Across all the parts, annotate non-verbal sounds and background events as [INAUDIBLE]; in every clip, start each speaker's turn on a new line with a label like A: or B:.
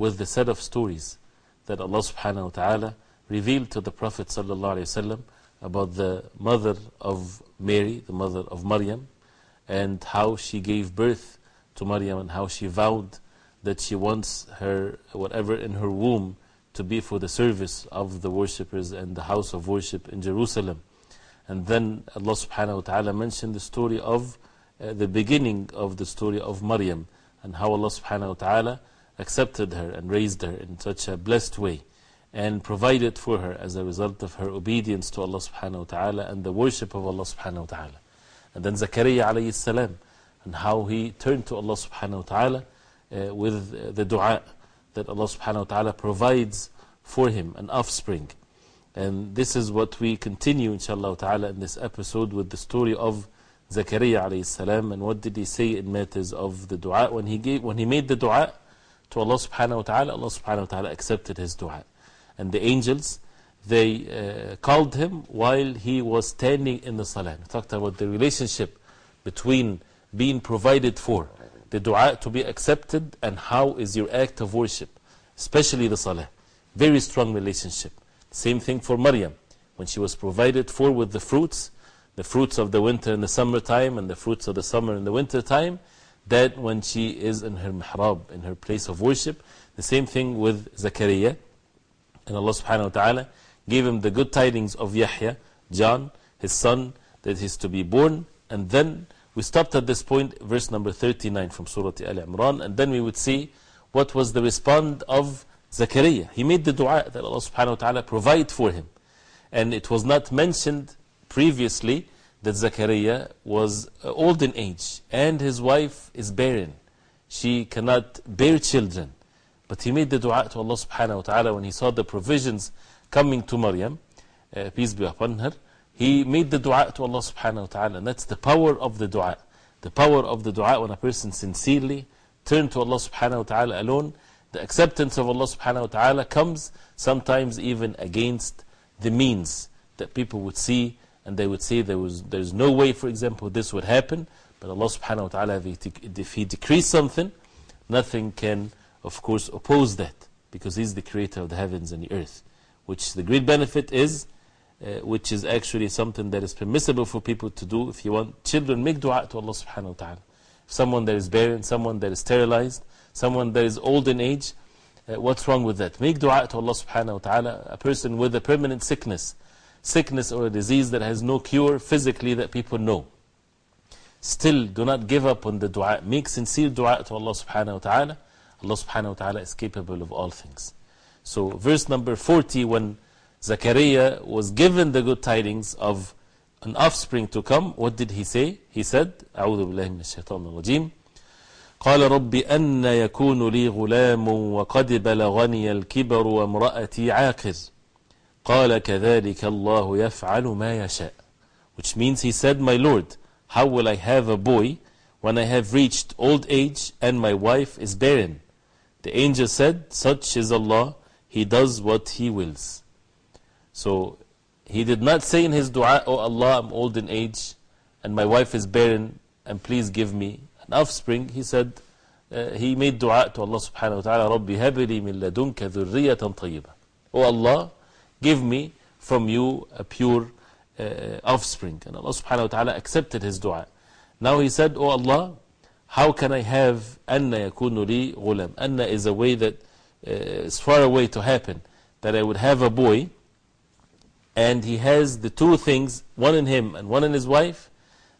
A: with the set of stories that Allah subhanahu wa ta'ala revealed to the Prophet sallallahu alayhi wasallam about the mother of Mary, the mother of Maryam, and how she gave birth to Maryam and how she vowed that she wants her, whatever in her womb, to be for the service of the worshippers and the house of worship in Jerusalem. And then Allah subhanahu wa ta'ala mentioned the story of uh, the beginning of the story of Maryam and how Allah subhanahu wa ta'ala accepted her and raised her in such a blessed way and provided for her as a result of her obedience to Allah subhanahu wa ta'ala and the worship of Allah subhanahu wa ta'ala. And then Zakaria alayhi salam and how he turned to Allah subhanahu wa ta'ala uh, with the dua that Allah subhanahu wa ta'ala provides for him, an offspring. And this is what we continue inshallah ta'ala in this episode with the story of Zakaria alayhi salam and what did he say in matters of the dua when he, gave, when he made the dua to Allah subhanahu wa ta'ala, Allah subhanahu wa ta'ala accepted his dua. And the angels, they uh, called him while he was standing in the salah. We talked about the relationship between being provided for, the dua to be accepted, and how is your act of worship, especially the salah. Very strong relationship. Same thing for Maryam. When she was provided for with the fruits, the fruits of the winter and the summertime, and the fruits of the summer and the winter time, that when she is in her mihrab, in her place of worship, the same thing with Zakaria. And Allah subhanahu wa ta'ala gave him the good tidings of Yahya, John, his son, that to be born. And then we stopped at this point, verse number 39 from Surah Al Imran. And then we would see what was the response of Zakaria. He made the dua that Allah subhanahu wa ta'ala provide for him. And it was not mentioned previously that Zakaria was old in age and his wife is barren. She cannot bear children. But he made the dua to Allah subhanahu wa ta'ala when he saw the provisions coming to Maryam, uh, peace be upon her. He made the dua to Allah subhanahu wa ta'ala. And that's the power of the dua. The power of the dua when a person sincerely turns to Allah subhanahu wa ta'ala alone. The acceptance of Allah subhanahu wa ta'ala comes sometimes even against the means that people would see and they would say there was, there's no way, for example, this would happen. But Allah subhanahu wa ta'ala, if he, decrees something, nothing can, of course, oppose that. Because He's the creator of the heavens and the earth. Which the great benefit is, uh, which is actually something that is permissible for people to do. If you want children, make dua to Allah subhanahu wa ta'ala. Someone that is barren, someone that is sterilized, someone that is old in age, uh, what's wrong with that? Make dua to Allah subhanahu wa ta'ala. A person with a permanent sickness sickness or a disease that has no cure physically that people know. Still, do not give up on the dua. Make sincere dua to Allah subhanahu wa ta'ala. Allah subhanahu wa ta'ala is capable of all things. So, verse number 40, when Zakaria was given the good tidings of an offspring to come, what did he say? He said, أعوذ بالله من الشيطان الرجيم قال رب أن يكون لي غلام وقد بلغني الكبر وامرأتي عاقر قال كذلك الله يفعل ما يشاء Which means he said, My Lord, how will I have a boy when I have reached old age and my wife is barren? The angel said, Such is Allah, He does what He wills. So he did not say in his dua, Oh Allah, I'm old in age and my wife is barren and please give me an offspring. He said, uh, he made dua to Allah subhanahu wa ta'ala, رَبِّ هَبْ لِي مِن لَدُنْكَ ذُرِّيَّةً طَيِّبًا Oh Allah, give me from you a pure uh, offspring. And Allah subhanahu wa ta'ala accepted his dua. Now he said, Oh Allah, how can I have أَنَّ يَكُونُ لِي غُلَمْ Anna is a way that uh, is far away to happen. that I would have a boy, and he has the two things, one in him and one in his wife,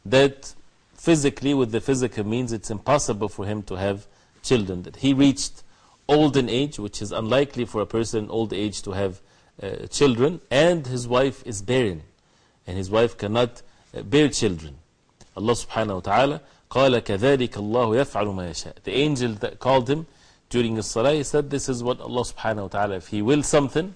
A: that physically, with the physical means, it's impossible for him to have children. That he reached old in age, which is unlikely for a person in old age to have uh, children, and his wife is barren, and his wife cannot uh, bear children. Allah subhanahu wa ta'ala قال كذلك الله يفعل ما يشاء. The angel that called him during the salah, he said, This is what Allah subhanahu wa ta'ala, if He will something,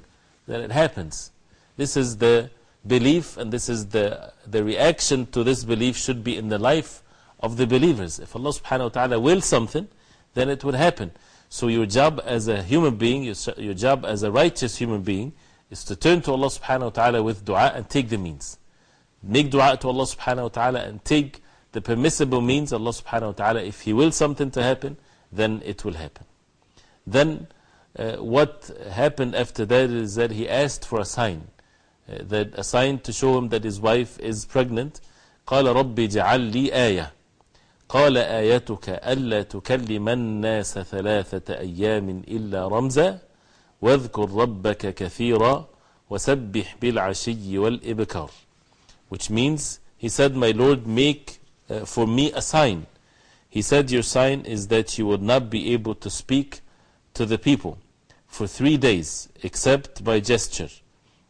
A: then it happens. This is the belief, and this is the, the reaction to this belief should be in the life of the believers. If Allah subhanahu wa ta'ala will something, then it would happen. So, your job as a human being, your, your job as a righteous human being, is to turn to Allah subhanahu wa ta'ala with dua and take the means. Make dua to Allah subhanahu wa ta'ala and take the permissible means. Allah subhanahu wa ta'ala, if He will something to happen, then it will happen. Then, uh, what happened after that is that he asked for a sign. Uh, that a sign to show him that his wife is pregnant. قال رب اجعل لي آية قال آيتك ألا تكلم الناس ثلاثة أيام إلا رمزا واذكر ربك كثيرا وسبح بالعشي والإبكار which means he said my Lord make uh, for me a sign he said your sign is that you would not be able to speak to the people for three days except by gesture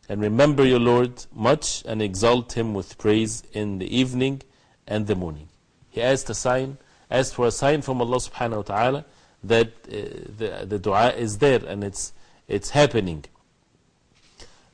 A: and remember your Lord much and exalt him with praise in the evening and the morning he asked a sign asked for a sign from Allah subhanahu wa ta'ala that uh, the, the dua is there and it's it's happening.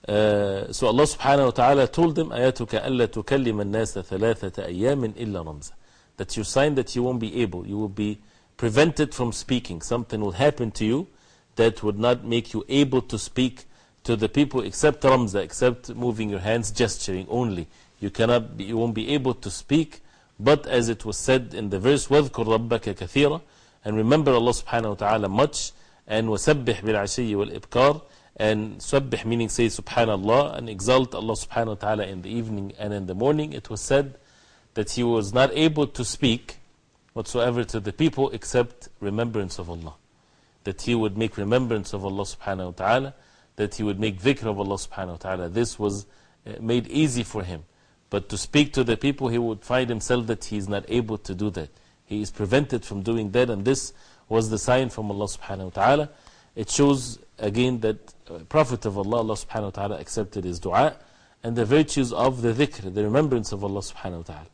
A: Uh, so Allah subhanahu wa ta'ala told them, آياتك ألا تكلم الناس ثلاثة أيام إلا رمزا. That's your sign that you won't be able, you will be prevented from speaking. Something will happen to you that would not make you able to speak to the people except Ramza, except moving your hands, gesturing only. You, cannot be, you won't be able to speak, but as it was said in the verse, وَذْكُرْ رَبَّكَ كَثِيرًا And remember Allah subhanahu wa ta'ala much, and وَسَبِّحْ بِالْعَشِيِّ وَالْإِبْكَارِ And subbih meaning say subhanallah and exalt Allah subhanahu wa ta'ala in the evening and in the morning. It was said that he was not able to speak whatsoever to the people except remembrance of Allah. That he would make remembrance of Allah subhanahu wa ta'ala, that he would make dhikr of Allah subhanahu wa ta'ala. This was uh, made easy for him. But to speak to the people, he would find himself that he is not able to do that. He is prevented from doing that, and this was the sign from Allah subhanahu wa ta'ala. It shows again that uh, Prophet of Allah, Allah subhanahu wa ta'ala accepted his dua and the virtues of the dhikr, the remembrance of Allah subhanahu wa ta'ala.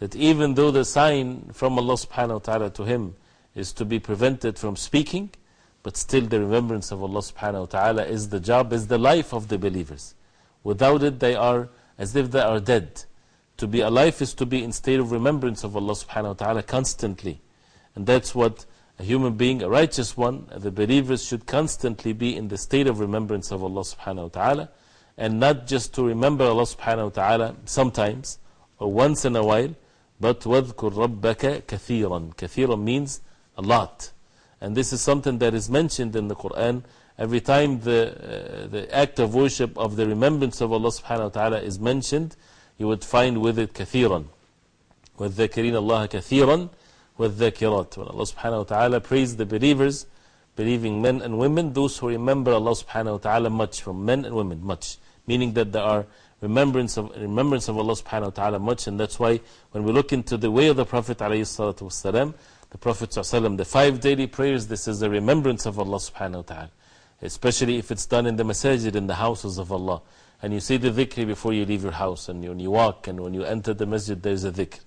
A: That even though the sign from Allah subhanahu wa ta'ala to him is to be prevented from speaking, but still the remembrance of Allah subhanahu wa ta'ala is the job, is the life of the believers. Without it, they are as if they are dead. To be alive is to be in state of remembrance of Allah subhanahu wa ta'ala constantly. And that's what a human being, a righteous one, the believers should constantly be in the state of remembrance of Allah subhanahu wa ta'ala. And not just to remember Allah subhanahu wa ta'ala sometimes or once in a while, but وَذْكُرْ رَبَّكَ كَثِيرًا كَثِيرًا means a lot. And this is something that is mentioned in the Quran. Every time the, uh, the act of worship of the remembrance of Allah subhanahu wa ta'ala is mentioned, you would find with it كثيرا. وَالذَّكِرِينَ اللَّهَ كَثِيرًا وَالذَّكِرَاتِ When Allah subhanahu wa ta'ala praised the believers, believing men and women, those who remember Allah subhanahu wa ta'ala much, from men and women, much. Meaning that there are remembrance of, remembrance of Allah subhanahu wa ta'ala much, and that's why when we look into the way of the Prophet alayhi salatu wasalam, the Prophet sallallahu the five daily prayers, this is a remembrance of Allah subhanahu wa ta'ala. Especially if it's done in the masajid, in the houses of Allah. And you say the dhikr before you leave your house, and when you walk, and when you enter the masjid, there's a dhikr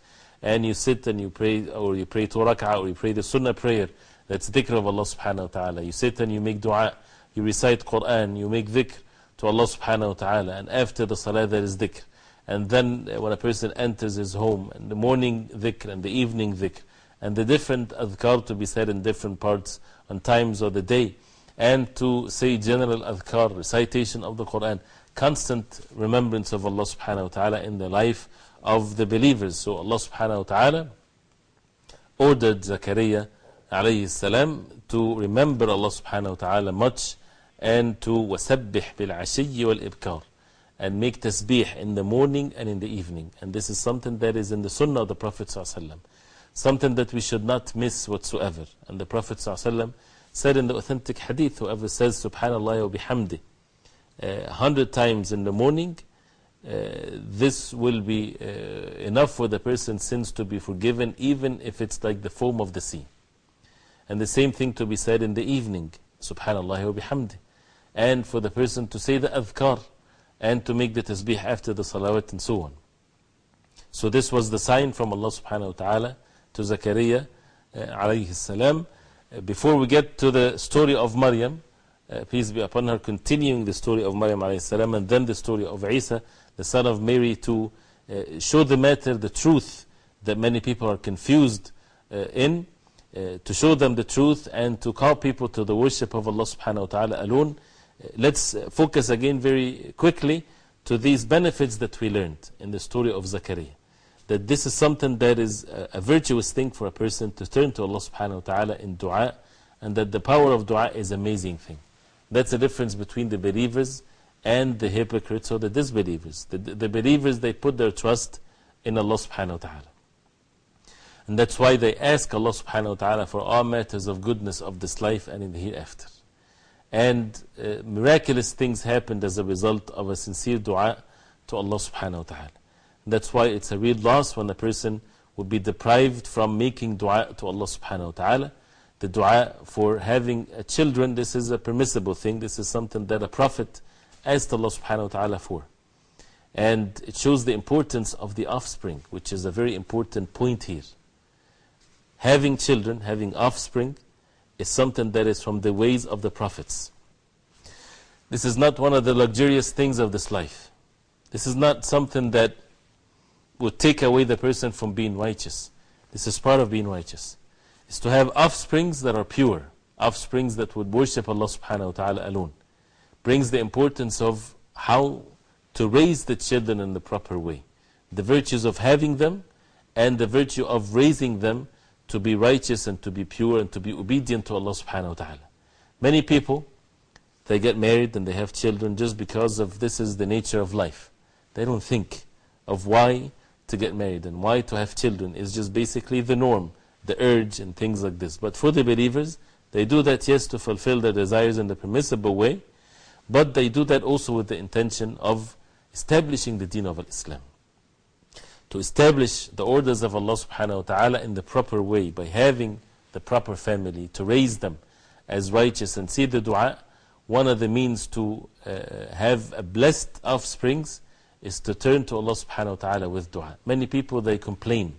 A: and you sit and you pray, or you pray two or you pray the sunnah prayer, that's dhikr of Allah subhanahu wa ta'ala. You sit and you make dua, you recite Quran, you make dhikr to Allah subhanahu wa ta'ala, and after the salah there is dhikr. And then uh, when a person enters his home, in the morning dhikr and the evening dhikr, and the different adhkar to be said in different parts and times of the day, and to say general adhkar, recitation of the Quran, constant remembrance of Allah subhanahu wa ta'ala in their life of the believers. So Allah subhanahu wa ta'ala ordered Zakaria alayhi salam to remember Allah subhanahu wa ta'ala much and to وَسَبِّحْ بِالْعَشِيِّ وَالْإِبْكَارِ and make tasbih in the morning and in the evening. And this is something that is in the sunnah of the Prophet ﷺ. Something that we should not miss whatsoever. And the Prophet ﷺ said in the authentic hadith, whoever says Subhanallah wa bihamdi a hundred times in the morning, uh, this will be uh, enough for the person's sins to be forgiven, even if it's like the foam of the sea. And the same thing to be said in the evening, subhanallah wa bihamdi. And for the person to say the adhkar and to make the tasbih after the salawat and so on. So this was the sign from Allah subhanahu wa ta'ala to Zakaria uh, alayhi salam. Uh, before we get to the story of Maryam, uh, peace be upon her, continuing the story of Maryam alayhi salam and then the story of Isa, the son of Mary, to uh, show the matter, the truth that many people are confused uh, in, uh, to show them the truth and to call people to the worship of Allah subhanahu wa ta'ala alone. Uh, let's uh, focus again very quickly to these benefits that we learned in the story of Zakaria. That this is something that is a, a virtuous thing for a person to turn to Allah subhanahu wa ta'ala in dua, and that the power of dua is amazing thing. That's the difference between the believers and the hypocrites or the disbelievers. The, the believers, they put their trust in Allah subhanahu wa ta'ala. And that's why they ask Allah subhanahu wa ta'ala for all matters of goodness of this life and in the hereafter. And uh, miraculous things happened as a result of a sincere dua to Allah subhanahu wa ta'ala. That's why it's a real loss when a person would be deprived from making dua to Allah subhanahu wa ta'ala. The dua for having children, this is a permissible thing. This is something that a prophet asked Allah subhanahu wa ta'ala for. And it shows the importance of the offspring, which is a very important point here. Having children, having offspring, is something that is from the ways of the prophets. This is not one of the luxurious things of this life. This is not something that would take away the person from being righteous. This is part of being righteous. Is to have offsprings that are pure, offsprings that would worship Allah subhanahu wa ta'ala alone. Brings the importance of how to raise the children in the proper way. The virtues of having them and the virtue of raising them to be righteous and to be pure and to be obedient to Allah subhanahu wa ta'ala. Many people, they get married and they have children just because of this is the nature of life. They don't think of why to get married and why to have children. It's just basically the norm, the urge and things like this. But for the believers, they do that, yes, to fulfill their desires in the permissible way, but they do that also with the intention of establishing the deen of Islam to establish the orders of Allah subhanahu wa ta'ala in the proper way by having the proper family, to raise them as righteous and see the dua. One of the means to uh, have a blessed offsprings is to turn to Allah subhanahu wa ta'ala with dua. Many people they complain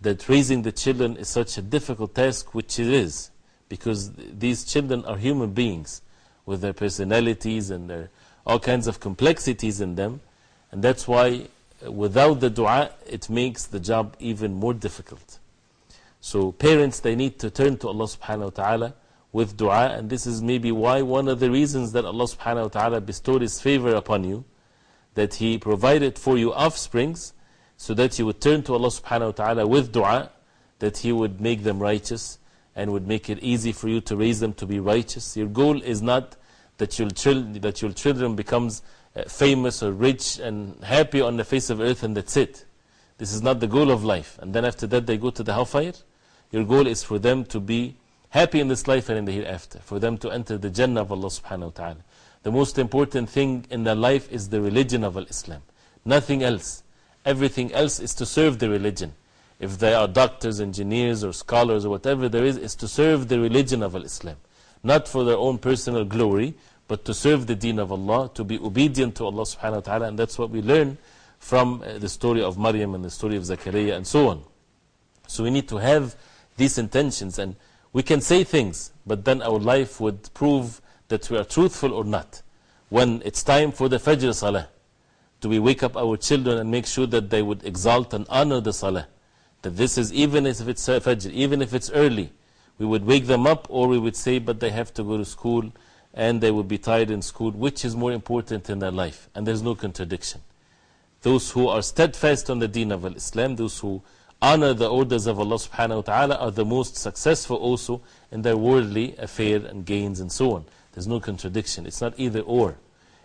A: that raising the children is such a difficult task, which it is, because these children are human beings with their personalities and their all kinds of complexities in them, and that's why uh, without the dua, it makes the job even more difficult. So, parents, they need to turn to Allah subhanahu wa ta'ala with dua, and this is maybe why one of the reasons that Allah subhanahu wa ta'ala bestowed His favor upon you, that He provided for you offsprings, so that you would turn to Allah subhanahu wa ta'ala with dua, that He would make them righteous and would make it easy for you to raise them to be righteous. Your goal is not that your, that your children becomes uh, famous or rich and happy on the face of earth and that's it. This is not the goal of life. And then after that they go to the hellfire. Your goal is for them to be happy in this life and in the hereafter. For them to enter the Jannah of Allah subhanahu wa ta'ala. The most important thing in their life is the religion of Islam. Nothing else. Everything else is to serve the religion. If they are doctors, engineers, or scholars, or whatever there is, is to serve the religion of Islam. Not for their own personal glory, but to serve the deen of Allah, to be obedient to Allah subhanahu wa ta'ala. And that's what we learn from uh, the story of Maryam and the story of Zakaria and so on. So we need to have these intentions. And we can say things, but then our life would prove that we are truthful or not. When it's time for the Fajr Salah, do we wake up our children and make sure that they would exalt and honor the Salah? That this is, even if it's Fajr, even if it's early, we would wake them up, or we would say, but they have to go to school and they will be tied in school. Which is more important in their life? And there's no contradiction. Those who are steadfast on the deen of Islam, those who honor the orders of Allah subhanahu wa ta'ala, are the most successful also in their worldly affair and gains and so on. There's no contradiction. It's not either or.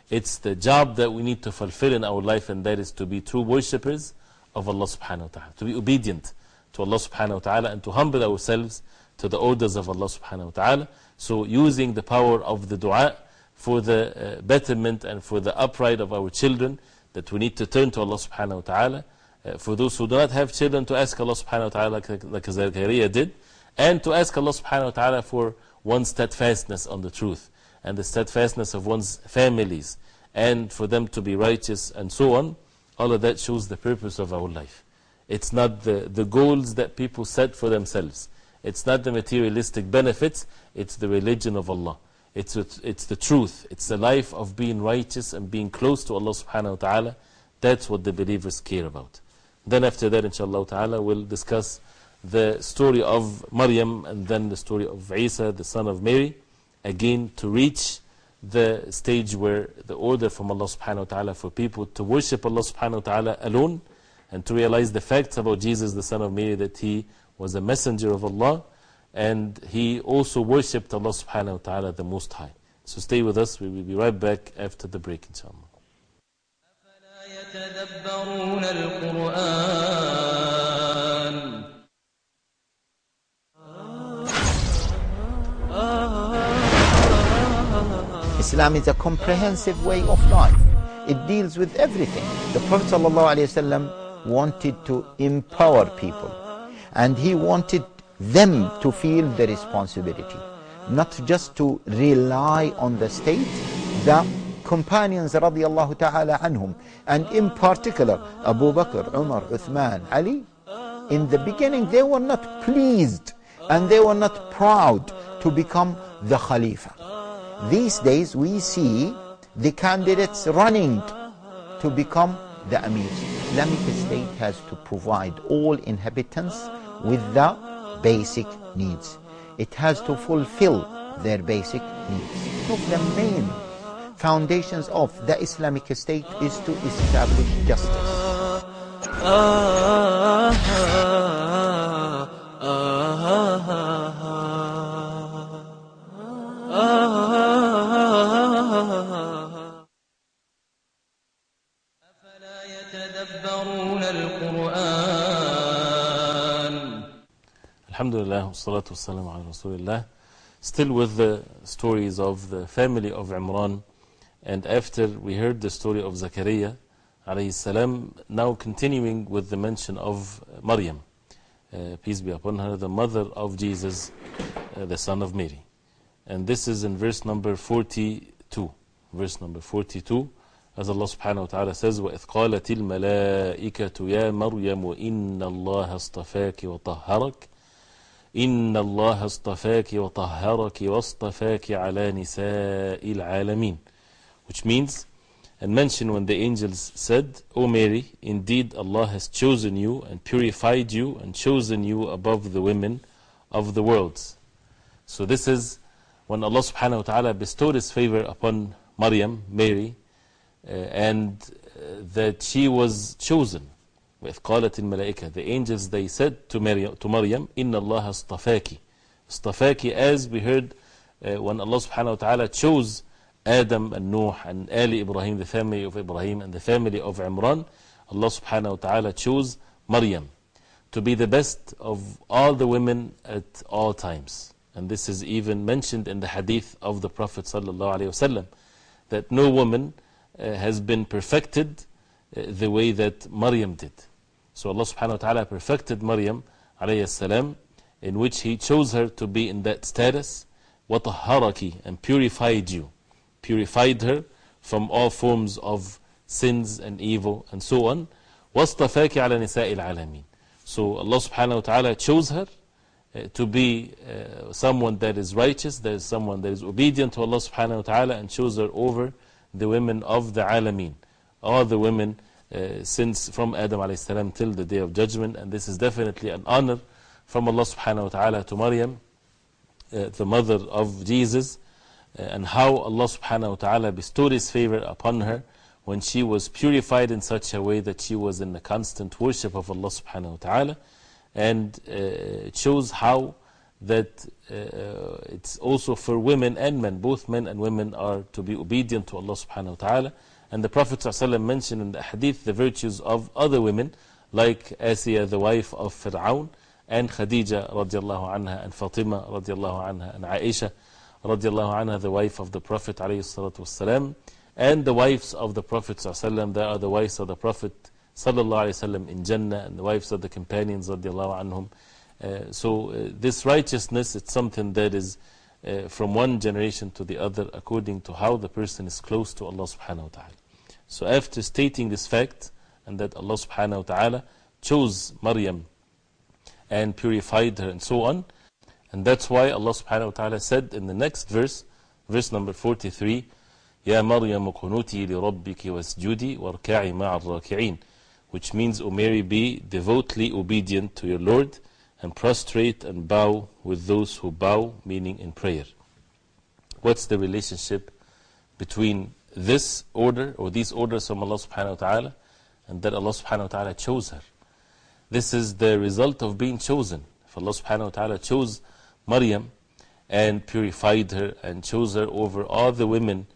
A: It's the job that we need to fulfill in our life, and that is to be true worshippers of Allah subhanahu wa ta'ala, to be obedient to Allah subhanahu wa ta'ala, and to humble ourselves to the orders of Allah subhanahu wa ta'ala. So, using the power of the dua for the uh, betterment and for the upright of our children, that we need to turn to Allah subhanahu wa ta'ala. Uh, for those who do not have children, to ask Allah subhanahu wa ta'ala like, like Zakaria did, and to ask Allah subhanahu wa ta'ala for one's steadfastness on the truth, and the steadfastness of one's families, and for them to be righteous, and so on. All of that shows the purpose of our life. It's not the, the goals that people set for themselves. It's not the materialistic benefits, it's the religion of Allah. It's, it's the truth. It's the life of being righteous and being close to Allah subhanahu wa ta'ala. That's what the believers care about. Then after that, inshallah ta'ala, we'll discuss the story of Maryam and then the story of Isa, the son of Mary. Again, to reach the stage where the order from Allah subhanahu wa ta'ala for people to worship Allah subhanahu wa ta'ala alone and to realize the facts about Jesus, the son of Mary, that he was a messenger of Allah and he also worshipped Allah subhanahu wa ta'ala the Most High. So stay with us, we will be right back after the break, inshallah.
B: Islam is a comprehensive way of life. It deals with everything. The Prophet ﷺ wanted to empower people and he wanted them to feel the responsibility, not just to rely on the state. The companions radiallahu ta'ala anhum, and in particular Abu Bakr, Umar, Uthman, Ali, in the beginning they were not pleased and they were not proud to become the Khalifa. These days we see the candidates running to become the Amir. Islamic State has to provide all inhabitants with the basic needs. It has to fulfill their basic needs. One of the main foundations of the Islamic State is to establish justice.
C: Ah, ah, ah.
A: Alhamdulillah, wassalatu wassalamu ala Rasulillah. Still with the stories of the family of Imran. And after we heard the story of Zakaria, alayhi salam, now continuing with the mention of Maryam, uh, peace be upon her, the mother of Jesus, uh, the son of Mary. And this is in verse number 42. Verse number 42. As Allah subhanahu wa ta'ala says, وَإِذْ قَالَتِ الْمَلَائِكَةُ يَا مَرْيَمُ إِنَّ اللَّهَ اصْطَفَاكِ وَطَهَّرَكِ إن الله اصطفاك وطهرك واصطفاك على نساء العالمين which means and mention when the angels said O Mary indeed Allah has chosen you and purified you and chosen you above the women of the worlds so this is when Allah subhanahu wa ta'ala bestowed his favor upon Maryam Mary uh, and uh, that she was chosen وإذ قالت الملائكة the angels they said to Maryam, to Maryam إن الله اصطفاك اصطفاك as we heard uh, when Allah subhanahu wa ta'ala chose Adam and Nuh and Ali Ibrahim the family of Ibrahim and the family of Imran Allah subhanahu wa ta'ala chose Maryam to be the best of all the women at all times and this is even mentioned in the hadith of the Prophet sallallahu alaihi wasallam that no woman uh, has been perfected uh, the way that Maryam did so Allah subhanahu wa ta'ala perfected Maryam alayhi salam in which He chose her to be in that status وَطَهَّرَكِ and purified you purified her from all forms of sins and evil and so on وَاصْطَفَاكِ عَلَى نِسَاءِ الْعَالَمِينَ So Allah subhanahu wa ta'ala chose her uh, to be uh, someone that is righteous, that is someone that is obedient to Allah subhanahu wa ta'ala and chose her over the women of the alameen. All the women uh, since from Adam salam till the day of judgment and this is definitely an honor from Allah subhanahu wa ta'ala to Maryam, uh, the mother of Jesus uh, and how Allah subhanahu wa ta'ala bestowed His favor upon her when she was purified in such a way that she was in the constant worship of Allah subhanahu wa ta'ala and uh, it shows how that uh, it's also for women and men, both men and women are to be obedient to Allah subhanahu wa ta'ala. And the Prophet ﷺ mentioned in the hadith the virtues of other women, like Asiya, the wife of Fir'aun, and Khadija radiallahu anha, and Fatima radiallahu anha, and Aisha radiallahu anha, the wife of the Prophet wasalam, and the wives of the Prophet sallallahu they are the wives of the Prophet wasallam in Jannah, and the wives of the companions radiallahu anhum. Uh, so uh, this righteousness, it's something that is uh, from one generation to the other according to how the person is close to Allah subhanahu wa ta'ala. So after stating this fact, and that Allah subhanahu wa ta'ala chose Maryam and purified her and so on, and that's why Allah subhanahu wa ta'ala said in the next verse, verse number 43, يا مريم قنوتي لربك واسجدي واركعي مع الراكعين which means, O Mary, be devoutly obedient to your Lord and prostrate and bow with those who bow, meaning in prayer. What's the relationship between this order or these orders from Allah subhanahu wa ta'ala and that Allah subhanahu wa ta'ala chose her? This is the result of being chosen. If Allah subhanahu wa ta'ala chose Maryam and purified her and chose her over all the women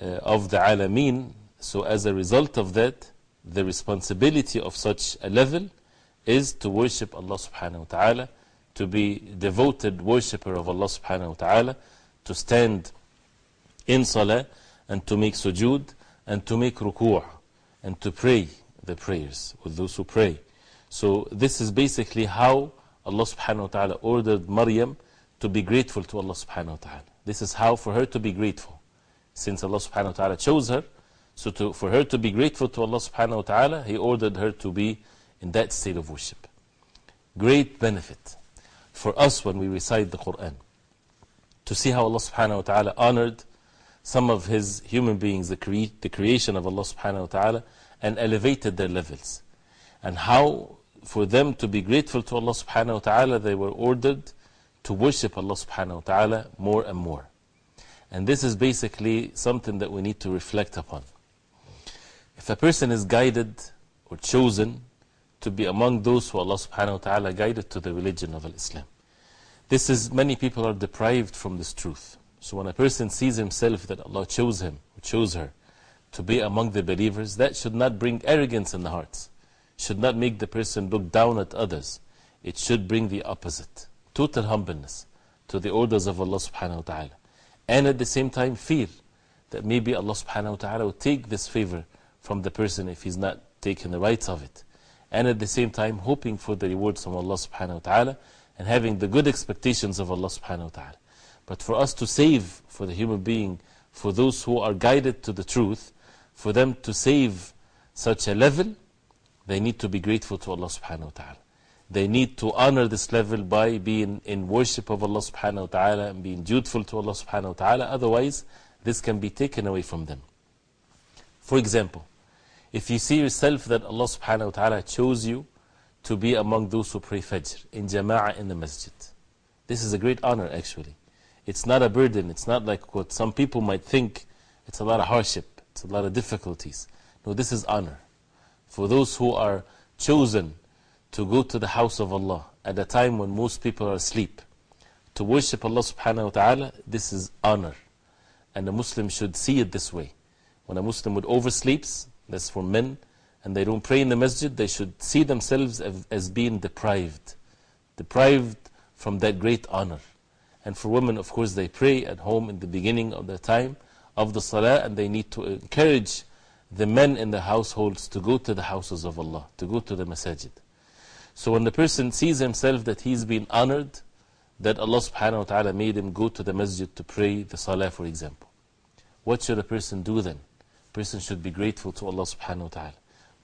A: uh, of the alameen, so as a result of that, the responsibility of such a level is to worship Allah subhanahu wa ta'ala, to be devoted worshipper of Allah subhanahu wa ta'ala, to stand in salah and to make sujood and to make ruku' and to pray the prayers with those who pray. So this is basically how Allah subhanahu wa ta'ala ordered Maryam to be grateful to Allah subhanahu wa ta'ala. This is how for her to be grateful. Since Allah subhanahu wa ta'ala chose her, so to, for her to be grateful to Allah subhanahu wa ta'ala, He ordered her to be in that state of worship. Great benefit for us when we recite the Quran. To see how Allah subhanahu wa ta'ala honored some of His human beings, the, cre the creation of Allah subhanahu wa ta'ala, and elevated their levels. And how for them to be grateful to Allah subhanahu wa ta'ala, they were ordered to worship Allah subhanahu wa ta'ala more and more. And this is basically something that we need to reflect upon. If a person is guided or chosen to be among those who Allah subhanahu wa ta'ala guided to the religion of Islam, this is many people are deprived from this truth. So when a person sees himself that Allah chose him, chose her, to be among the believers, that should not bring arrogance in the hearts. Should not make the person look down at others. It should bring the opposite. Total humbleness to the orders of Allah subhanahu wa ta'ala. And at the same time, fear that maybe Allah subhanahu wa ta'ala will take this favor from the person if he's not taking the rights of it. And at the same time, hoping for the rewards from Allah subhanahu wa ta'ala and having the good expectations of Allah subhanahu wa ta'ala. But for us to save for the human being, for those who are guided to the truth, for them to save such a level, they need to be grateful to Allah subhanahu wa ta'ala. They need to honor this level by being in worship of Allah subhanahu wa ta'ala and being dutiful to Allah subhanahu wa ta'ala. Otherwise, this can be taken away from them. For example, if you see yourself that Allah subhanahu wa ta'ala chose you to be among those who pray Fajr in Jama'ah in the masjid, this is a great honor actually. It's not a burden, it's not like what some people might think, it's a lot of hardship, it's a lot of difficulties. No, this is honor. For those who are chosen to go to the house of Allah at a time when most people are asleep, to worship Allah subhanahu wa ta'ala, this is honor. And a Muslim should see it this way. When a Muslim would oversleeps, that's for men, and they don't pray in the masjid, they should see themselves as, as being deprived. Deprived from that great honor. And for women, of course, they pray at home in the beginning of the time of the salah, and they need to encourage the men in the households to go to the houses of Allah, to go to the masajid. So when the person sees himself that he's been honored, that Allah subhanahu wa ta'ala made him go to the masjid to pray the salah, for example, what should a person do then? A person should be grateful to Allah subhanahu wa ta'ala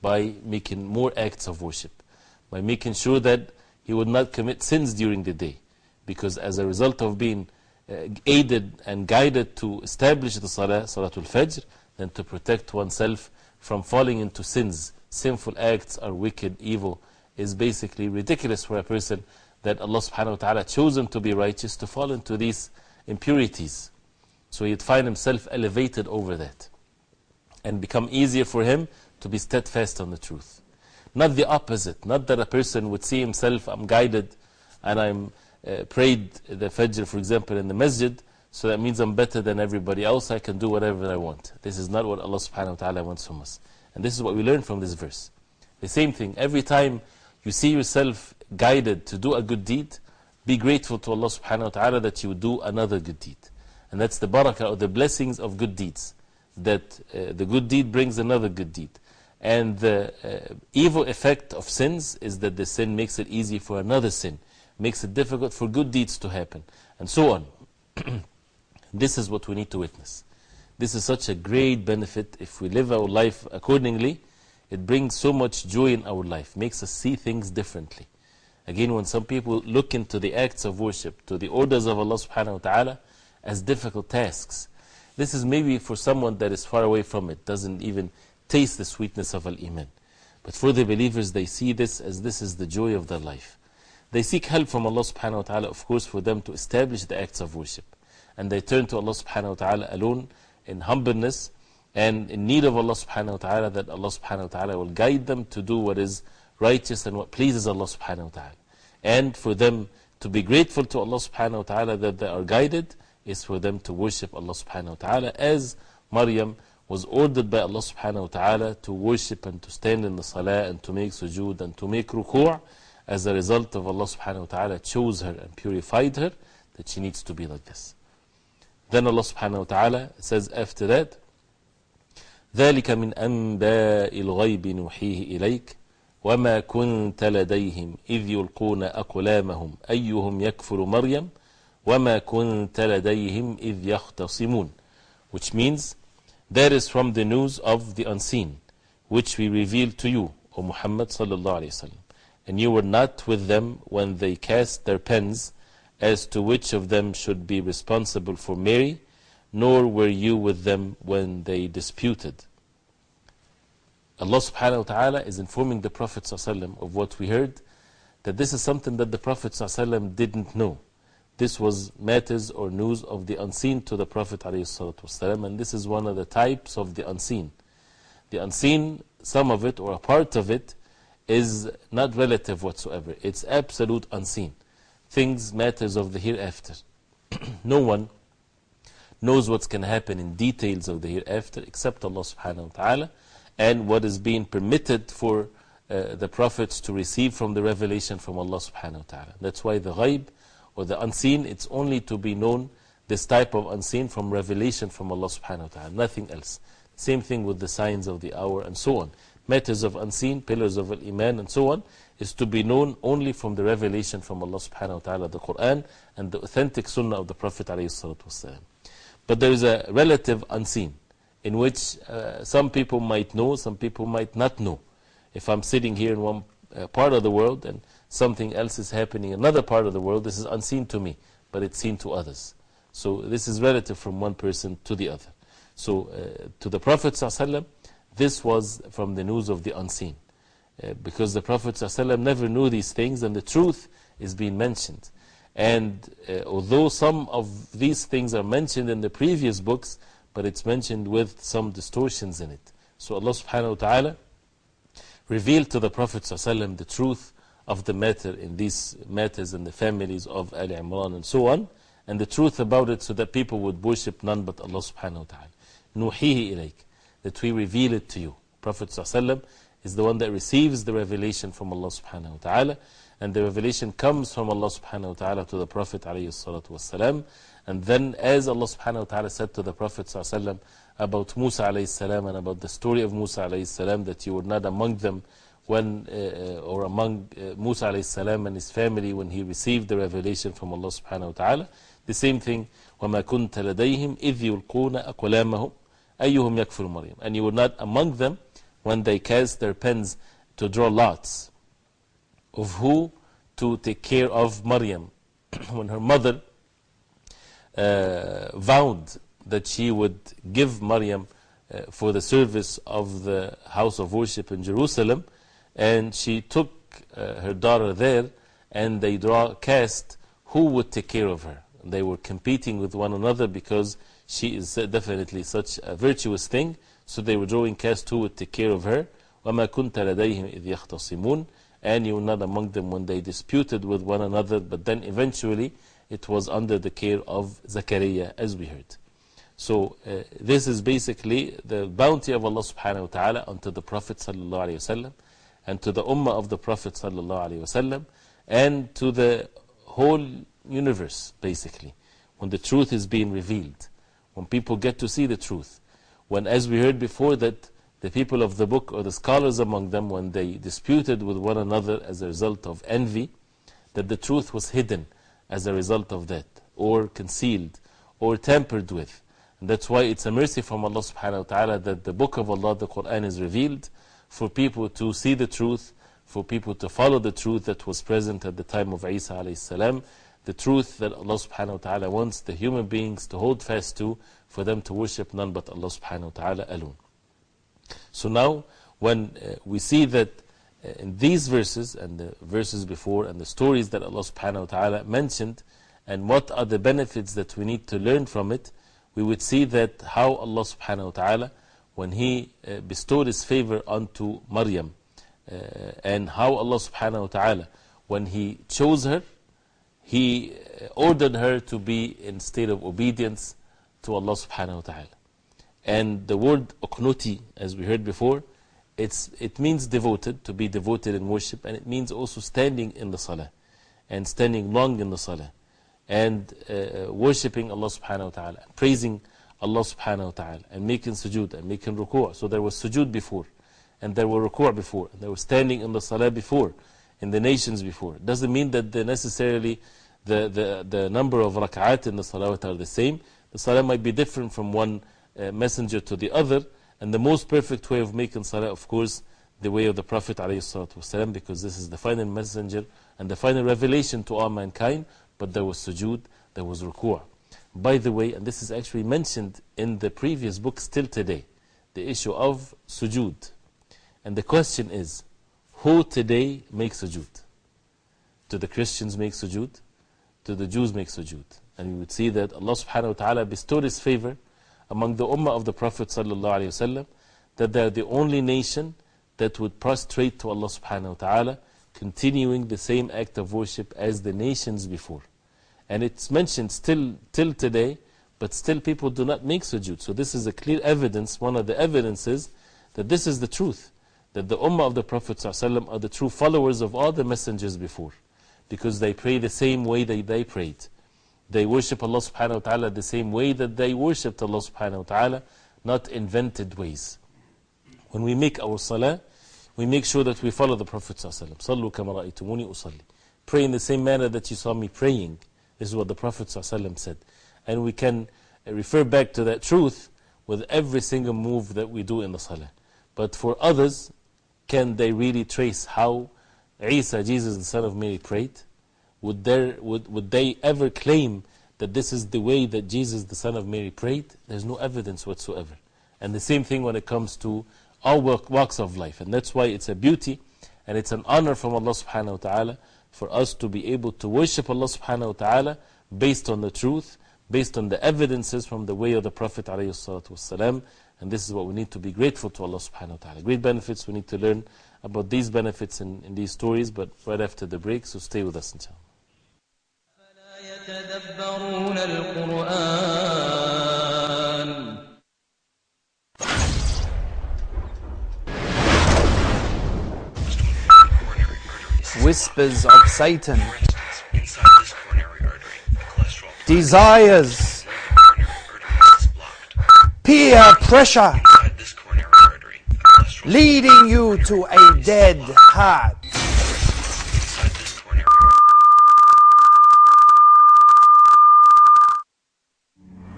A: by making more acts of worship, by making sure that he would not commit sins during the day. Because as a result of being uh, aided and guided to establish the salah, Salatul Fajr, then to protect oneself from falling into sins, sinful acts or wicked, evil, is basically ridiculous for a person that Allah subhanahu wa ta'ala chose him to be righteous to fall into these impurities. So he'd find himself elevated over that and become easier for him to be steadfast on the truth. Not the opposite, not that a person would see himself, I'm guided and I'm prayed the Fajr, for example, in the masjid, so that means I'm better than everybody else, I can do whatever I want. This is not what Allah subhanahu wa ta'ala wants from us. And this is what we learn from this verse. The same thing, every time you see yourself guided to do a good deed, be grateful to Allah subhanahu wa ta'ala that you do another good deed. And that's the barakah or the blessings of good deeds. That uh, the good deed brings another good deed. And the uh, evil effect of sins is that the sin makes it easy for another sin, makes it difficult for good deeds to happen, and so on. [CLEARS THROAT] this is what we need to witness. This is such a great benefit if we live our life accordingly. It brings so much joy in our life, makes us see things differently. Again, when some people look into the acts of worship, to the orders of Allah subhanahu wa ta'ala, as difficult tasks, this is maybe for someone that is far away from it, doesn't even taste the sweetness of Al Iman. But for the believers, they see this as this is the joy of their life. They seek help from Allah subhanahu wa ta'ala, of course, for them to establish the acts of worship. And they turn to Allah subhanahu wa ta'ala alone in humbleness and in need of Allah subhanahu wa ta'ala that Allah subhanahu wa ta'ala will guide them to do what is righteous and what pleases Allah subhanahu wa ta'ala. And for them to be grateful to Allah subhanahu wa ta'ala that they are guided is for them to worship Allah subhanahu wa ta'ala as Maryam was ordered by Allah subhanahu wa ta'ala to worship and to stand in the salah and to make sujood and to make ruku' as a result of Allah subhanahu wa ta'ala chose her and purified her that she needs to be like this. Then Allah subhanahu wa ta'ala says after that, ذلك من أنباء الغيب نوحيه إليك وما كنت لديهم إذ يلقون أقلامهم أيهم يكفر مريم وما كنت لديهم إذ يختصمون which means that is from the news of the unseen which we revealed to you O Muhammad sallallahu alayhi wasallam and you were not with them when they cast their pens as to which of them should be responsible for Mary nor were you with them when they disputed Allah subhanahu wa ta'ala is informing the Prophet ﷺ of what we heard, that this is something that the Prophet ﷺ didn't know. This was matters or news of the unseen to the Prophet ﷺ, and this is one of the types of the unseen. The unseen, some of it or a part of it, is not relative whatsoever. It's absolute unseen. Things, matters of the hereafter. [CLEARS THROAT] no one knows what's going to happen in details of the hereafter except Allah subhanahu wa ta'ala and what is being permitted for uh, the prophets to receive from the revelation from Allah subhanahu wa ta'ala. That's why the ghaib or the unseen, it's only to be known, this type of unseen from revelation from Allah subhanahu wa ta'ala, nothing else. Same thing with the signs of the hour and so on. Matters of unseen, pillars of Iman and so on, is to be known only from the revelation from Allah subhanahu wa ta'ala, the Quran and the authentic sunnah of the Prophet. But there is a relative unseen in which uh, some people might know, some people might not know. If I'm sitting here in one uh, part of the world and something else is happening in another part of the world, this is unseen to me, but it's seen to others. So this is relative from one person to the other. So uh, to the Prophet ﷺ, this was from the news of the unseen. Uh, because the Prophet ﷺ never knew these things and the truth is being mentioned. And uh, although some of these things are mentioned in the previous books, but it's mentioned with some distortions in it. So Allah subhanahu wa ta'ala revealed to the Prophet ﷺ the truth of the matter in these matters and the families of Ali Imran and so on, and the truth about it so that people would worship none but Allah subhanahu wa ta'ala. Nuhihi ilayk, that we reveal it to you. Prophet ﷺ is the one that receives the revelation from Allah subhanahu wa ta'ala, and the revelation comes from Allah subhanahu wa ta'ala to the Prophet alayhi salatu wasalam, and then, as Allah subhanahu wa ta'ala said to the Prophet sallallahu about Musa alayhi salam and about the story of Musa alayhi salam, that you were not among them when, uh, or among uh, Musa alayhi salam and his family when he received the revelation from Allah subhanahu wa ta'ala. The same thing, وَمَا كُنْتَ لَدَيْهِمْ إِذْ يُلْقُونَ أَقْلَامَهُمْ أَيُّهُمْ يَكْفُرُ مَرْيَمْ And you were not among them when they cast their pens to draw lots of who to take care of Maryam. [CLEARS THROAT] when her mother uh, vowed that she would give Maryam uh, for the service of the house of worship in Jerusalem, and she took uh, her daughter there, and they draw cast who would take care of her. They were competing with one another because she is definitely such a virtuous thing, so they were drawing cast who would take care of her. وَمَا كُنْتَ لَدَيْهِمْ إِذْ يَخْتَصِمُونَ And you were not among them when they disputed with one another, but then eventually it was under the care of Zakaria, as we heard. So, uh, this is basically the bounty of Allah subhanahu wa ta'ala unto the Prophet sallallahu alayhi wasallam, and to the ummah of the Prophet sallallahu alayhi wasallam, and to the whole universe, basically. when the truth is being revealed, when people get to see the truth. When, as we heard before, that the people of the book or the scholars among them, when they disputed with one another as a result of envy, that the truth was hidden as a result of that, or concealed, or tampered with. And that's why it's a mercy from Allah subhanahu wa ta'ala that the book of Allah, the Quran, is revealed for people to see the truth, for people to follow the truth that was present at the time of Isa alayhi salam, the truth that Allah subhanahu wa ta'ala wants the human beings to hold fast to, for them to worship none but Allah subhanahu wa ta'ala alone. So now, when uh, we see that uh, in these verses and the verses before and the stories that Allah subhanahu wa ta'ala mentioned, and what are the benefits that we need to learn from it, we would see that how Allah subhanahu wa ta'ala, when He uh, bestowed His favor onto Maryam, and how Allah subhanahu wa ta'ala, when He chose her, He ordered her to be in state of obedience to Allah subhanahu wa ta'ala. And the word uqnuti, as we heard before, it's, it means devoted, to be devoted in worship, and it means also standing in the salah, and standing long in the salah, and uh, worshipping Allah subhanahu wa ta'ala, praising Allah subhanahu wa ta'ala, and making sujood, and making ruku'. So there was sujood before, and there were ruku' before, and there was standing in the salah before, in the nations before. It doesn't mean that necessarily the, the, the number of rak'at in the salawat are the same. The salah might be different from one uh, messenger to the other. And the most perfect way of making salah, of course, the way of the Prophet ﷺ, because this is the final messenger and the final revelation to all mankind. But there was sujood, there was ruku'. By the way, and this is actually mentioned in the previous book still today, the issue of sujood. And the question is, who today makes sujood? Do the Christians make sujood? Do the Jews make sujood? And we would see that Allah subhanahu wa ta'ala bestowed His favor among the ummah of the Prophet ﷺ that they are the only nation that would prostrate to Allah subhanahu wa ta'ala, continuing the same act of worship as the nations before. And it's mentioned still till today, but still people do not make sujood. So this is a clear evidence, one of the evidences that this is the truth. That the ummah of the Prophet ﷺ are the true followers of all the messengers before. Because they pray the same way that they prayed. They worship Allah subhanahu wa ta'ala the same way that they worshipped Allah subhanahu wa ta'ala, not invented ways. When we make our salah, we make sure that we follow the Prophet Sallu kama ra'aytumuni usalli. Pray in the same manner that you saw me praying. This is what the Prophet said. And we can refer back to that truth with every single move that we do in the salah. But for others, can they really trace how Isa, Jesus, the son of Mary, prayed? Would, there, would, would they ever claim that this is the way that Jesus, the son of Mary, prayed? There's no evidence whatsoever. And the same thing when it comes to all walks of life. And that's why it's a beauty and it's an honor from Allah subhanahu wa ta'ala for us to be able to worship Allah subhanahu wa ta'ala based on the truth, based on the evidences from the way of the Prophet alayhi salatu wasalam. And this is what we need to be grateful to Allah subhanahu wa ta'ala. Great benefits, we need to learn about these benefits in, in these stories, but right after the break, so stay with us
C: until.
D: Whispers of Satan, desires peer pressure,
E: Inside this coronary artery, the cholesterol
D: leading you to a dead heart.
E: inside this coronary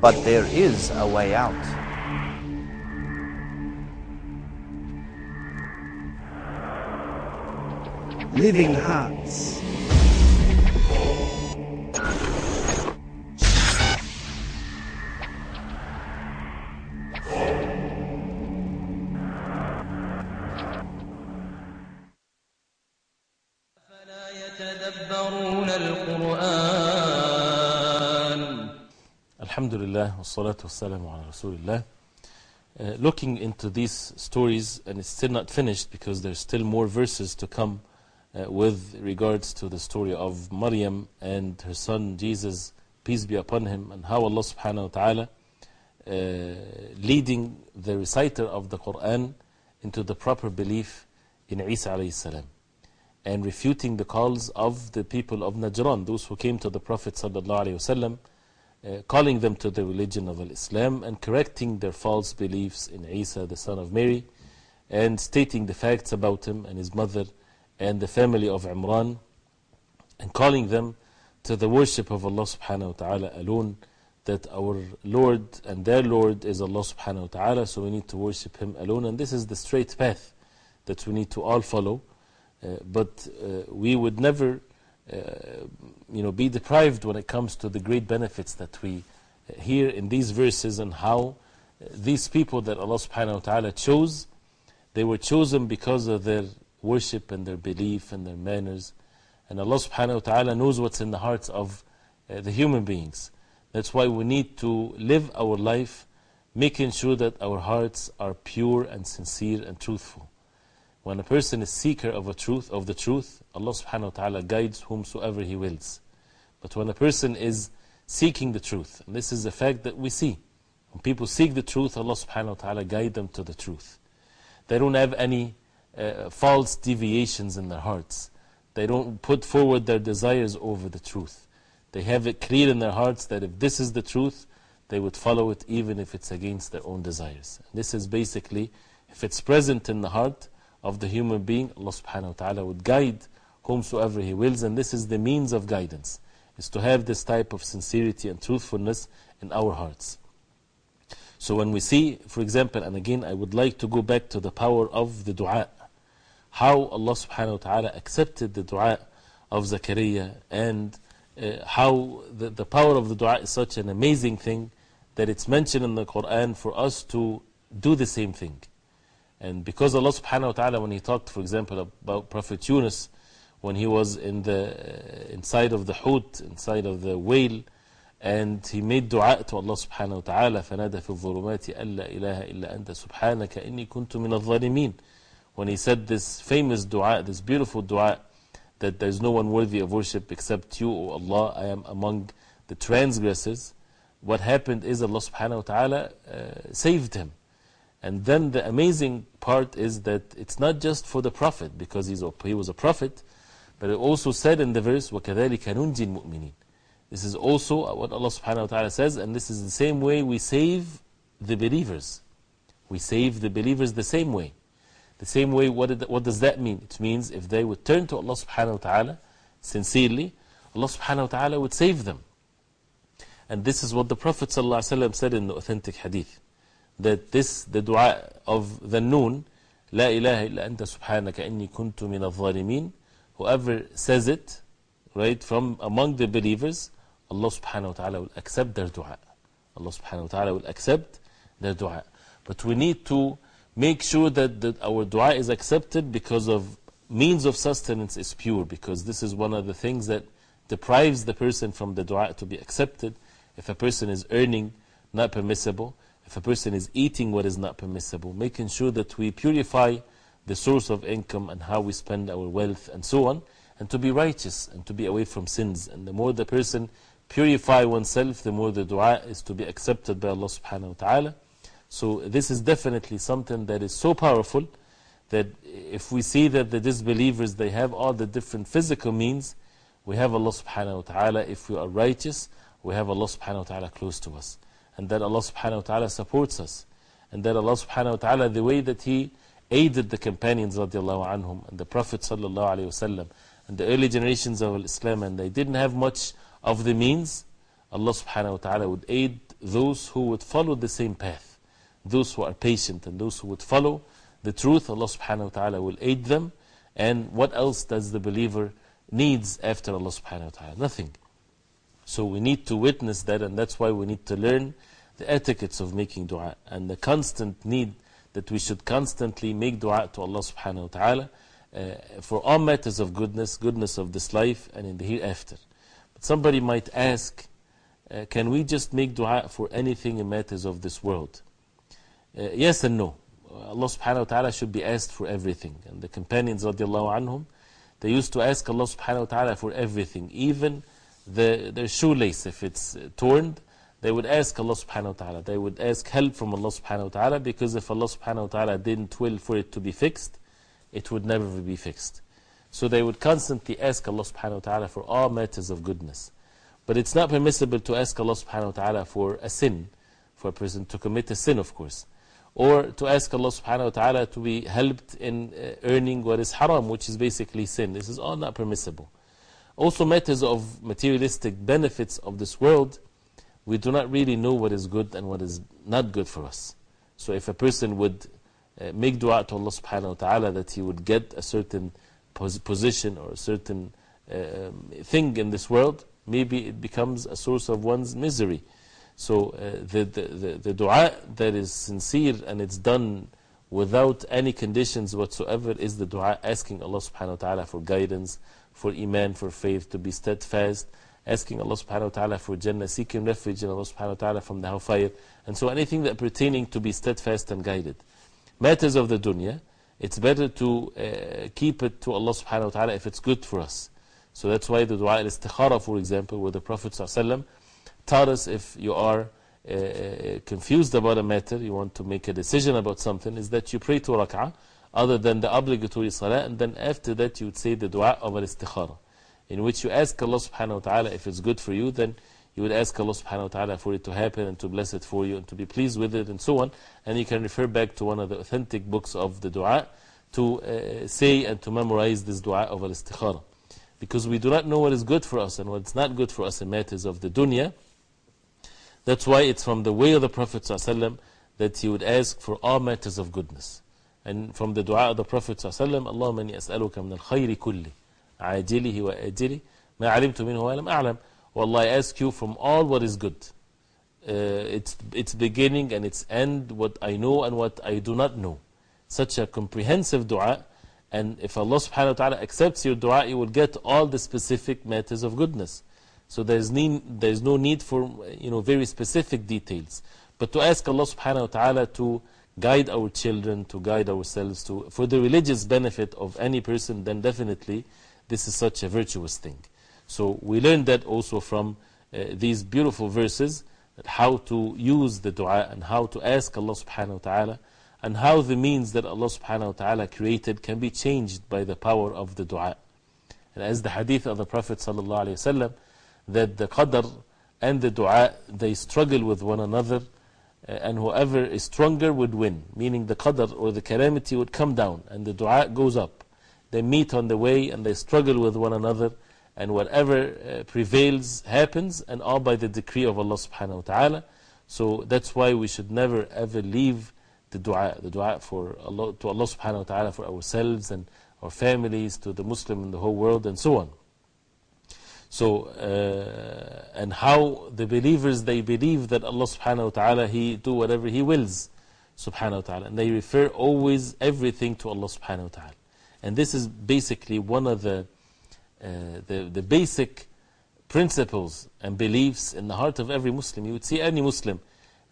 D: But there is a way out. Living Hearts.
A: Alhamdulillah, wassalatu wassalamu ala. Uh, looking into these stories, and it's still not finished because there's still more verses to come uh, with regards to the story of Maryam and her son Jesus, peace be upon him, and how Allah subhanahu wa ta'ala uh, leading the reciter of the Quran into the proper belief in Isa alayhi salam and refuting the calls of the people of Najran, those who came to the Prophet sallallahu alayhi wasallam uh, uh, calling them to the religion of Islam and correcting their false beliefs in Isa, the son of Mary, and stating the facts about him and his mother and the family of Imran, and calling them to the worship of Allah subhanahu wa ta'ala alone, that our Lord and their Lord is Allah subhanahu wa ta'ala, so we need to worship Him alone, and this is the straight path that we need to all follow. Uh, but uh, we would never you know, be deprived when it comes to the great benefits that we uh, hear in these verses and how uh, these people that Allah subhanahu wa ta'ala chose, they were chosen because of their worship and their belief and their manners. And Allah subhanahu wa ta'ala knows what's in the hearts of uh, the human beings. That's why we need to live our life making sure that our hearts are pure and sincere and truthful. When a person is seeker of, a truth, of the truth, Allah subhanahu wa ta'ala guides whomsoever He wills. But when a person is seeking the truth, and this is a fact that we see, when people seek the truth, Allah subhanahu wa ta'ala guide them to the truth. They don't have any uh, false deviations in their hearts. They don't put forward their desires over the truth. They have it clear in their hearts that if this is the truth, they would follow it even if it's against their own desires. This is basically, if it's present in the heart of the human being, Allah subhanahu wa ta'ala would guide whomsoever He wills, and this is the means of guidance, is to have this type of sincerity and truthfulness in our hearts. So when we see, for example, and again I would like to go back to the power of the dua, how Allah subhanahu wa ta'ala accepted the dua of Zakaria and uh, how the, the power of the dua is such an amazing thing that it's mentioned in the Quran for us to do the same thing. And because Allah subhanahu wa ta'ala, when He talked, for example, about Prophet Yunus, when he was in the, uh, inside of the hut, inside of the whale, and he made dua to Allah subhanahu wa ta'ala, فَنَادَ فِي الظُّلُمَاتِ أَلَّا إِلَهَ إِلَّا أَنْتَ سُبْحَانَكَ إِنِّي كُنْتُ مِنَ الظَّالِمِينَ When he said this famous dua, this beautiful dua, that there is no one worthy of worship except you, O Allah, I am among the transgressors. What happened is Allah subhanahu wa ta'ala uh, saved him. And then the amazing part is that it's not just for the Prophet, because he's a, he was a Prophet, but it also said in the verse, وَكَذَلِكَ نُنْجِ الْمُؤْمِنِينَ This is also what Allah subhanahu wa ta'ala says, and this is the same way we save the believers. We save the believers the same way. The same way, what, did, what does that mean? It means if they would turn to Allah subhanahu wa ta'ala sincerely, Allah subhanahu wa ta'ala would save them. And this is what the Prophet ﷺ said in the authentic hadith. that this, the dua of the noon, La ilaha illa anta subhanaka inni kuntu min al-zalimin, whoever says it, right, from among the believers, Allah subhanahu wa ta'ala will accept their dua. Allah subhanahu wa ta'ala will accept their dua. But we need to make sure that, that our dua is accepted because of means of sustenance is pure, because this is one of the things that deprives the person from the dua to be accepted. If a person is earning, not permissible. If a person is eating what is not permissible, making sure that we purify the source of income and how we spend our wealth and so on, and to be righteous and to be away from sins. And the more the person purify oneself, the more the dua is to be accepted by Allah subhanahu wa ta'ala. So this is definitely something that is so powerful that if we see that the disbelievers, they have all the different physical means, we have Allah subhanahu wa ta'ala, if we are righteous, we have Allah subhanahu wa ta'ala close to us. And that Allah subhanahu wa ta'ala supports us. And that Allah subhanahu wa ta'ala, the way that He aided the companions radiallahu anhum and the Prophet sallallahu alayhi wasallam and the early generations of Islam and they didn't have much of the means, Allah subhanahu wa ta'ala would aid those who would follow the same path. Those who are patient and those who would follow the truth, Allah subhanahu wa ta'ala will aid them. And what else does the believer needs after Allah subhanahu wa ta'ala? Nothing. So we need to witness that and that's why we need to learn the etiquettes of making dua and the constant need that we should constantly make dua to Allah subhanahu wa ta'ala uh, for all matters of goodness, goodness of this life and in the hereafter. But somebody might ask, uh, can we just make dua for anything in matters of this world? Uh, yes and no. Allah subhanahu wa ta'ala should be asked for everything. And the companions radiallahu anhum, they used to ask Allah subhanahu wa ta'ala for everything, even the, their shoelace, if it's torn, they would ask Allah subhanahu wa ta'ala. They would ask help from Allah subhanahu wa ta'ala because if Allah subhanahu wa ta'ala didn't will for it to be fixed, it would never be fixed. So they would constantly ask Allah subhanahu wa ta'ala for all matters of goodness. But it's not permissible to ask Allah subhanahu wa ta'ala for a sin, for a person to commit a sin, of course. Or to ask Allah subhanahu wa ta'ala to be helped in uh, earning what is haram, which is basically sin. This is all not permissible. Also, matters of materialistic benefits of this world, we do not really know what is good and what is not good for us. So, if a person would uh, make dua to Allah subhanahu wa ta'ala that he would get a certain pos position or a certain um, thing in this world, maybe it becomes a source of one's misery. So, uh, the, the, the, the dua that is sincere and it's done without any conditions whatsoever is the dua asking Allah subhanahu wa ta'ala for guidance, for iman, for faith, to be steadfast, asking Allah subhanahu wa ta'ala for Jannah, seeking refuge in Allah subhanahu wa ta'ala from the hellfire, and so anything that pertaining to be steadfast and guided. Matters of the dunya, it's better to uh, keep it to Allah subhanahu wa ta'ala if it's good for us. So that's why the dua al-istikhara, for example, where the Prophet ﷺ taught us if you are uh, uh, confused about a matter, you want to make a decision about something, is that you pray two rak'ah other than the obligatory salah, and then after that you would say the dua of al-istikhara, in which you ask Allah subhanahu wa ta'ala if it's good for you, then you would ask Allah subhanahu wa ta'ala for it to happen and to bless it for you and to be pleased with it and so on. And you can refer back to one of the authentic books of the dua to uh, say and to memorize this dua of al-istikhara. Because we do not know what is good for us and what is not good for us in matters of the dunya. That's why it's from the way of the Prophet that he would ask for all matters of goodness and from the dua of the Prophet ﷺ, Allahumma ni as'aluka min al-khayri kulli, ajilihi wa ajili, ma alimtu minhu wa alam a'lam. Wallah, I ask you from all what is good. Uh, its, its beginning and its end, what I know and what I do not know. Such a comprehensive dua. And if Allah subhanahu wa ta'ala accepts your dua, you will get all the specific matters of goodness. So there's, need, there's no need for you know, very specific details. But to ask Allah subhanahu wa ta'ala to guide our children, to guide ourselves, to, for the religious benefit of any person, then definitely this is such a virtuous thing. So we learned that also from uh, these beautiful verses, that how to use the dua and how to ask Allah subhanahu wa ta'ala, and how the means that Allah subhanahu wa ta'ala created can be changed by the power of the dua. And as the hadith of the Prophet sallallahu alayhi wasallam, that the qadr and the dua, they struggle with one another, and whoever is stronger would win. Meaning the qadr or the calamity would come down, and the dua goes up. They meet on the way and they struggle with one another, and whatever uh, prevails happens, and all by the decree of Allah subhanahu wa ta'ala. So that's why we should never ever leave the dua, the dua for Allah, to Allah subhanahu wa ta'ala for ourselves and our families, to the Muslim in the whole world, and so on. So, uh, and how the believers they believe that Allah subhanahu wa ta'ala He do whatever He wills, subhanahu wa ta'ala. And they refer always everything to Allah subhanahu wa ta'ala. And this is basically one of the uh, the, the basic principles and beliefs in the heart of every Muslim. You would see any Muslim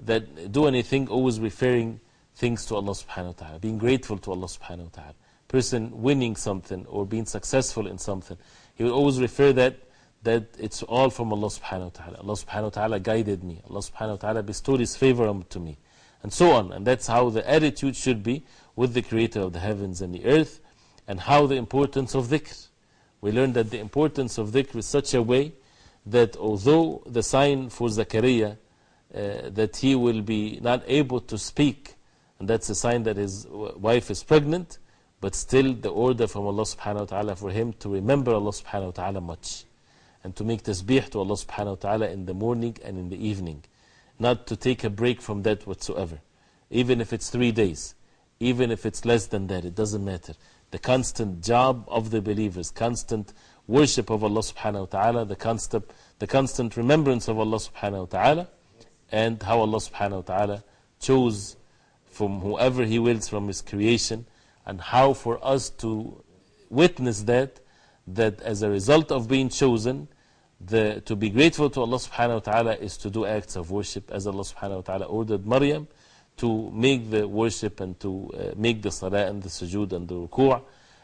A: that do anything always referring things to Allah subhanahu wa ta'ala, being grateful to Allah subhanahu wa ta'ala. Person winning something or being successful in something, he would always refer that that it's all from Allah subhanahu wa ta'ala. Allah subhanahu wa ta'ala guided me. Allah subhanahu wa ta'ala bestowed His favor unto me. And so on. And that's how the attitude should be with the Creator of the heavens and the earth, and how the importance of dhikr we learned that the importance of dhikr is such a way that although the sign for Zakaria uh, that he will be not able to speak, and that's a sign that his wife is pregnant, but still the order from Allah subhanahu wa ta'ala for him to remember Allah subhanahu wa ta'ala much, and to make tasbih to Allah subhanahu wa ta'ala in the morning and in the evening, not to take a break from that whatsoever, even if it's three days, even if it's less than that, it doesn't matter. The constant job of the believers, constant worship of Allah subhanahu wa ta'ala, the constant, the constant remembrance of Allah subhanahu wa ta'ala, and how Allah subhanahu wa ta'ala chose from whoever He wills from His creation, and how for us to witness that, that as a result of being chosen, the, to be grateful to Allah subhanahu wa ta'ala is to do acts of worship as Allah subhanahu wa ta'ala ordered Maryam to make the worship and to uh, make the salah and the sujood and the ruku'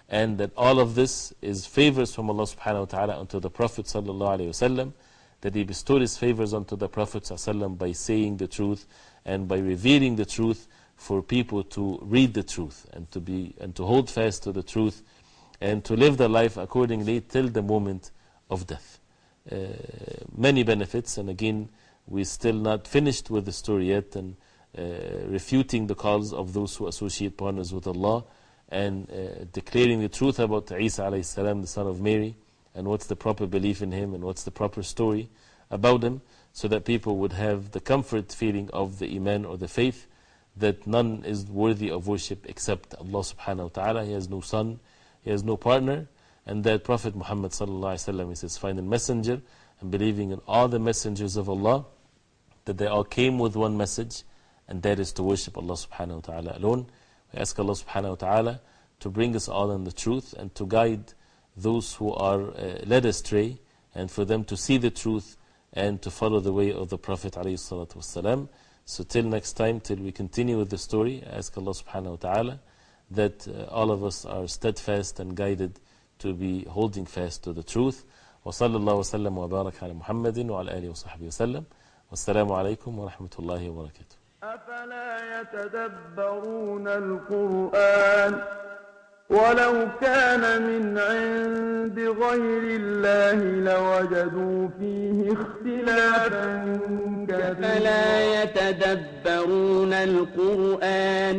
A: and that all of this is favors from Allah subhanahu wa ta'ala unto the Prophet sallallahu alayhi wasallam that he bestowed his favors unto the Prophet sallallahu by saying the truth and by revealing the truth for people to read the truth and to, be, and to hold fast to the truth and to live their life accordingly till the moment of death. Uh, many benefits. And again, we're still not finished with the story yet and uh, refuting the calls of those who associate partners with Allah and uh, declaring the truth about Isa salam, the son of Mary, and what's the proper belief in him and what's the proper story about him, so that people would have the comfort feeling of the Iman or the faith that none is worthy of worship except Allah subhanahu wa ta'ala. He has no son, he has no partner, and that Prophet Muhammad is his final messenger, and believing in all the messengers of Allah, that they all came with one message, and that is to worship Allah subhanahu wa ta'ala alone. We ask Allah subhanahu wa ta'ala to bring us all in the truth and to guide those who are uh, led astray and for them to see the truth and to follow the way of the Prophet wasalam. So till next time, till we continue with the story, I ask Allah subhanahu wa ta'ala that uh, all of us are steadfast and guided to be holding fast to the truth. وصلى الله وسلم وبارك على محمد وعلى آله وصحبه وسلم والسلام عليكم ورحمة الله وبركاته
F: أفلا يتدبرون القرآن ولو كان من عند غير الله لوجدوا فيه اختلافا كثيرا.
G: أفلا يتدبرون القرآن